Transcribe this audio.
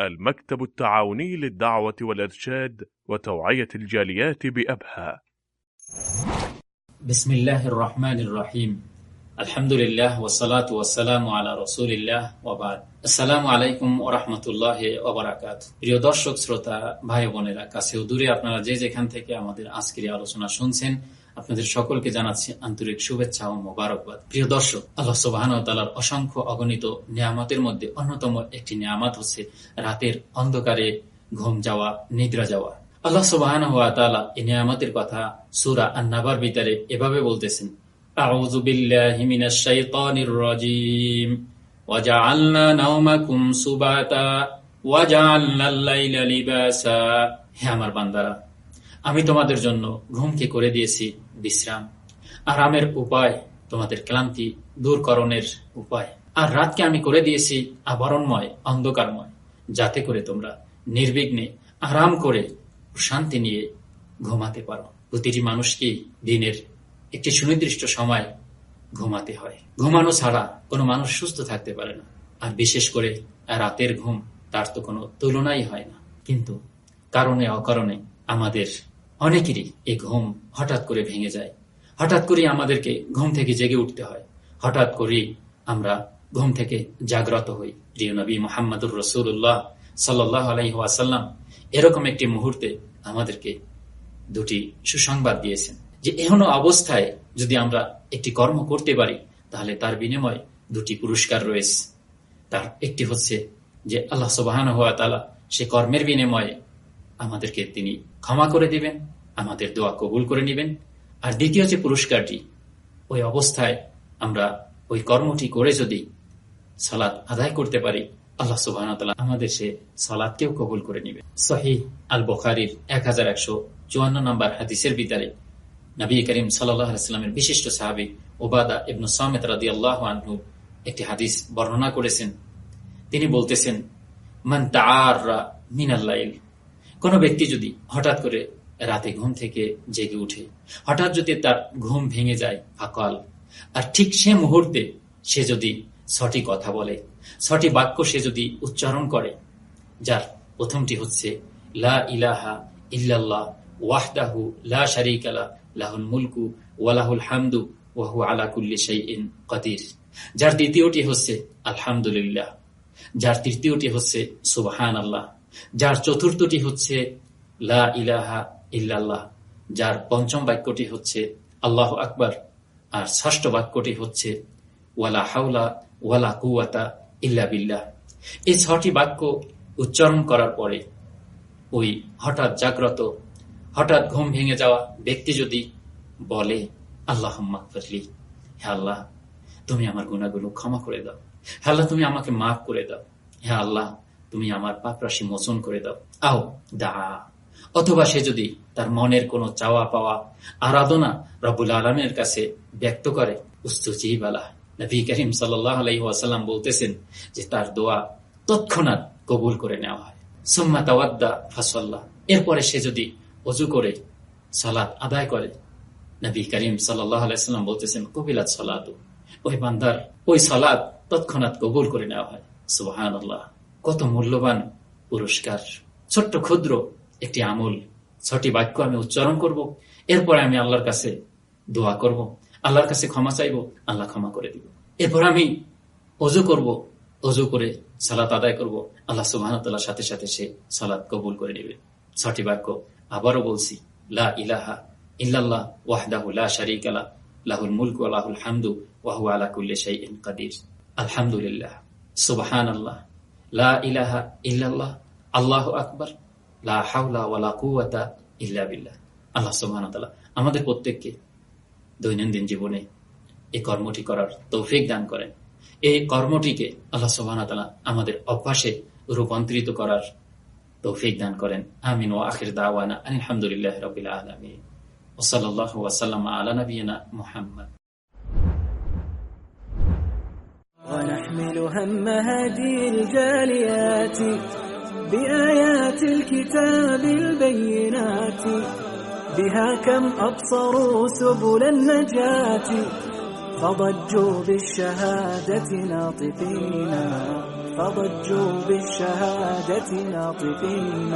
المكتب التعاوني للدعوة والإرشاد وتوعية الجاليات بأبها بسم الله الرحمن الرحيم الحمد لله والصلاة والسلام على رسول الله وبعد আসসালামু আলাইকুম ও রহমতুল্লাহ ওবরাকাত প্রিয় দর্শক শ্রোতা ভাই বোনেরা কাছে ও দূরে আপনারা যে যেখান থেকে আমাদের আজকের এই আলোচনা শুনছেন আপনাদের সকলকে জানাচ্ছি আন্তরিক শুভেচ্ছা ও মোবারকবাদ প্রিয় দর্শক আল্লাহ সুবাহান তালার অসংখ্য অগণিত নিয়ামতের মধ্যে অন্যতম একটি নিয়ামত হচ্ছে রাতের অন্ধকারে ঘুম যাওয়া নিদ্রা যাওয়া আল্লাহ সুবাহান হাত তালা এই নিয়ামতের কথা সুরা আন্নাবার ভিতরে এভাবে বলতেছেন أعوذ بالله من الشيطان الرجيم وجعلنا نومكم سباتا وجعلنا الليل لباسا হে আমার বান্দারা আমি তোমাদের জন্য ঘুমকে করে দিয়েছি বিশ্রাম। আরামের উপায় তোমাদের ক্লান্তি দূরকরণের উপায়। আর রাতকে আমি করে দিয়েছি আবরণময়, অন্ধকারময়, যাতে করে তোমরা নির্বিঘ্নে আরাম করে শান্তি নিয়ে ঘুমাতে পারো। প্রতিটি মানুষকেই দিনের একটি সুনির্দিষ্ট সময় ঘুমাতে হয়। ঘুমানো ছাড়া কোনো মানুষ সুস্থ থাকতে পারে না। আর বিশেষ করে রাতের ঘুম, তার তো কোনো তুলনাই হয় না। কিন্তু কারণে অকারণে আমাদের অনেকেরই এই ঘুম হঠাৎ করে ভেঙে যায়। হঠাৎ করে আমাদেরকে ঘুম থেকে জেগে উঠতে হয়। হঠাৎ করেই আমরা ঘুম থেকে জাগ্রত হই। প্রিয় নবী মোহাম্মদুর রসুল্লাহ সাল্লাহ আলাইহাসাল্লাম এরকম একটি মুহূর্তে আমাদেরকে দুটি সুসংবাদ দিয়েছেন যে এহন অবস্থায় যদি আমরা একটি কর্ম করতে পারি, তাহলে তার বিনিময়ে দুটি পুরস্কার রয়েছে। তার একটি হচ্ছে যে আল্লাহ সুবাহান হওয়া তালা সে কর্মের বিনিময়ে আমাদেরকে তিনি ক্ষমা করে দিবেন, আমাদের দোয়া কবুল করে নেবেন। আর দ্বিতীয় যে পুরস্কারটি, ওই অবস্থায় আমরা ওই কর্মটি করে যদি সালাদ আদায় করতে পারি, আল্লাহ সুবাহ আমাদের সে সালাদকেও কবুল করে নিবে সহি আল বখারির এক হাজার একশো চুয়ান্ন নম্বর হাদিসের বিদ্যালয় নবী করিম সাল্লামের বিশিষ্ট সাহাবি ওবাদা ইবনু সামেত রাদি আল্লাহ আনহু একটি হাদিস বর্ণনা করেছেন। তিনি বলতেছেন, মান তাআররা মিনাল্লাইল কোন ব্যক্তি যদি হঠাৎ করে রাতে ঘুম থেকে জেগে উঠে, হঠাৎ যদি তার ঘুম ভেঙে যায় ফাকাল আর ঠিক সে মুহূর্তে সে যদি ছটি কথা বলে ছটি বাক্য সে যদি উচ্চারণ করে, যার প্রথমটি হচ্ছে, লা ইলাহা ইল্লাল্লাহ, ওয়াহদাহু লা শারিকালা লাহুল মুলকু ওয়ালাহুল হামদু ওয়াহু আলা কুল্লি শাইইন কাদির। যার দ্বিতীয়টি হচ্ছে, আলহামদুলিল্লাহ। যার তৃতীয়টি হচ্ছে সুবহান আল্লাহ যার চতুর্থটি হচ্ছে লা ইলাহা ইল্লাল্লাহ, যার পঞ্চম বাক্যটি হচ্ছে আল্লাহ আকবার, আর ষষ্ঠ বাক্যটি হচ্ছে ওয়ালা হাউলা ওয়ালা কুয়াতা ইল্লা বিল্লাহ। এই ছটি বাক্য উচ্চারণ করার পরে ওই হঠাৎ জাগ্রত, হঠাৎ ঘুম ভেঙে যাওয়া ব্যক্তি যদি বলে আল্লাহ ফরলি হে আল্লাহ, তুমি আমার গুণাগুলো ক্ষমা করে দাও। হে আল্লাহ, তুমি আমাকে মাফ করে দাও। হে আল্লাহ তুমি আমার পাপ রাশি মোচন করে দাও। আও, দা। অথবা সে যদি তার মনের কোনো চাওয়া পাওয়া, আরাধনা রবুল আলমের কাছে ব্যক্ত করে বলতেছেন যে তার দোয়া তৎক্ষণাৎ কবুল করে নেওয়া হয়। তাওয়াদ্দা ফাসল্লাহ এরপরে সে যদি অজু করে সালাদ আদায় করে, নবী করিম সাল্লাহ আলাইসাল্লাম বলতেছেন কবিলাত সালাদ ওই বান্দার ওই সালাদ তৎক্ষণাৎ কবুল করে নেওয়া হয়। আল্লাহ কত মূল্যবান পুরস্কার, ছোট্ট ক্ষুদ্র একটি আমল, ছটি বাক্য আমি উচ্চারণ করব, এরপরে আমি আল্লাহর কাছে দোয়া করব, আল্লাহর কাছে ক্ষমা চাইব, আল্লাহ ক্ষমা করে দিব। এরপর আমি অজু করব, অজু করে সালাত আদায় করব, আল্লাহ সুবাহতাল্লাহ সাথে সাথে সে সালাদ কবুল করে নেবে। ছটি বাক্য আবারও বলছি, লা ইলাহা ইল্লাল্লাহ ওয়াহদাহু লা শারিক আলা লাহুল মুলক ওয়া লাহুল হামদু ওয়া হুয়া আলা কুল্লি শাইইন কাদির। আলহামদুলিল্লাহ। সুবহানাল্লাহ। ওয়া ওয়া আমাদের প্রত্যেককে দৈনন্দিন জীবনে এই কর্মটি করার তৌফিক দান করেন। এই কর্মটিকে আল্লাহ সুবহানাহু ওয়া আমাদের অভ্যাসে রূপান্তরিত করার তৌফিক দান করেন। আমিন ও আখির দাওয়ানা আলহামদুলিল্লাহ রবিল আলমিন। ওসল্লাহ ওয়াসাল্লাম আলা নবীনা মুহাম্মদ। ونحمل هم هذه الجاليات بآيات الكتاب البينات بها كم أبصروا سبل النجاة فضجوا بالشهادة ناطقين فضجوا بالشهادة ناطقين